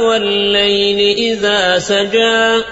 والليل إذا سجى.